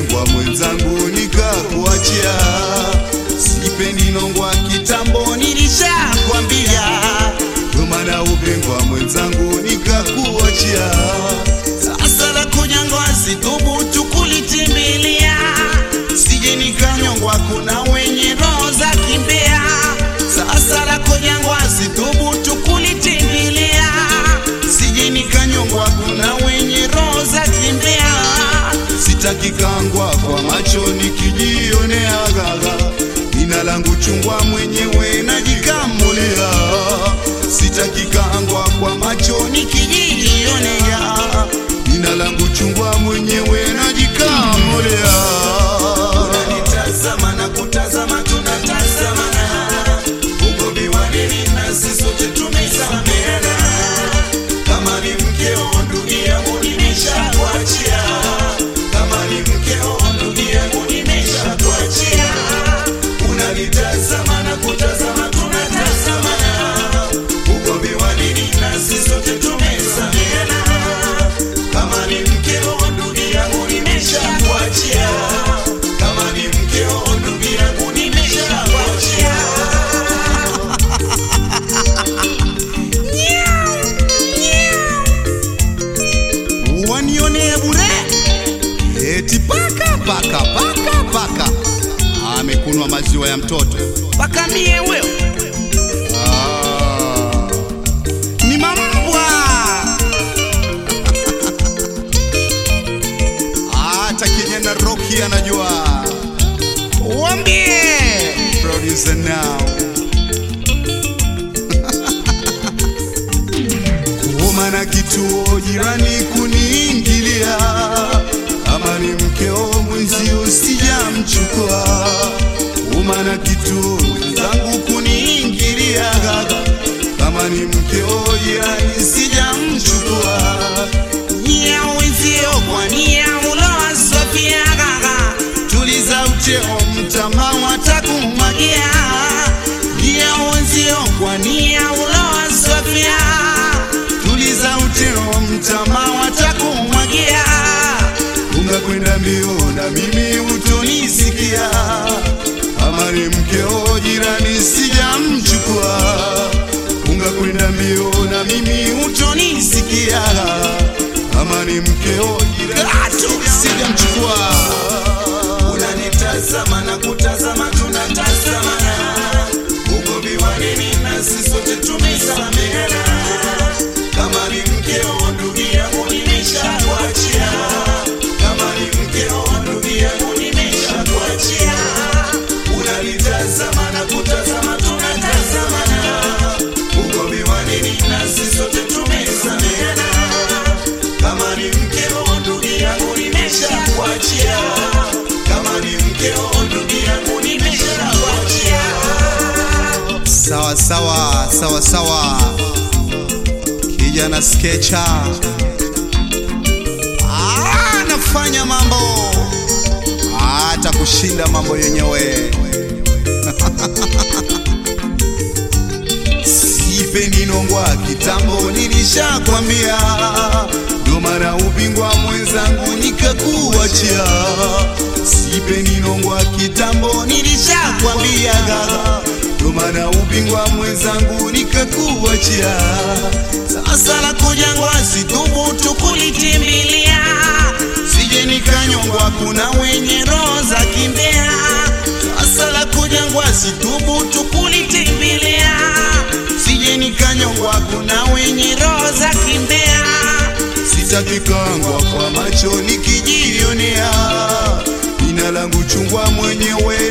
ubingwa mwenzangu nikakuachia. Sipendi nongwa kitambo nilishakwambia. Ndio maana upengwa mwenzangu nikakuachia sitaki kikangwa kwa macho nikijionea gaga jina langu chungwa mwenyewe paka paka paka. Amekunwa maziwa ya mtoto. Paka mie wewe. Ah, ni mambwa hata kijana roki anajua. Wambie. Producer now. Kuomana kituo jirani kuniingilia sijamchukua umana kitu zangu kuniingilia kama ni mkeo jirani na mimi utonisikia kama ni mkeo jirani sijamchukua. unanitazama na kutazama sawa sawa. Sawa kijana skecha Ah, anafanya mambo. Hata kushinda mambo yenyewe. Sipendi nongwa kitambo nilishakwambia. Ndo ubingwa mwenzangu nikakuachia. Sipendi nongwa kitambo nilishakwambia ndo maana ubingwa mwenzangu nikakuachia sasa la kujangwa situbutu tukulitimbilia, sije nikanyongwa kuna wenye roho za kimbea sasa la kujangwa situbutu tukulitimbilia, sije nikanyongwa kuna wenye roho za kimbea Sitakikangwa kwa macho nikijionea. Jina langu chungwa mwenyewe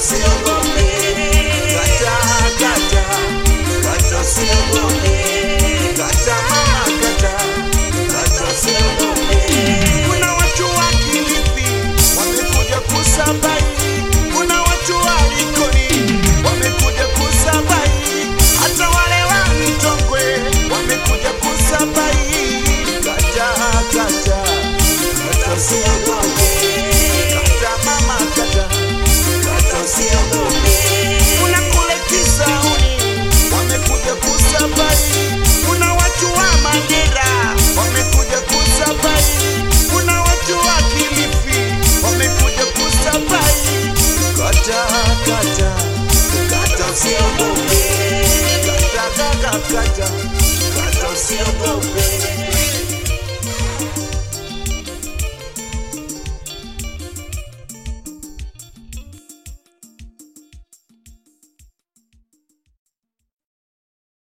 seu nome. seu poder.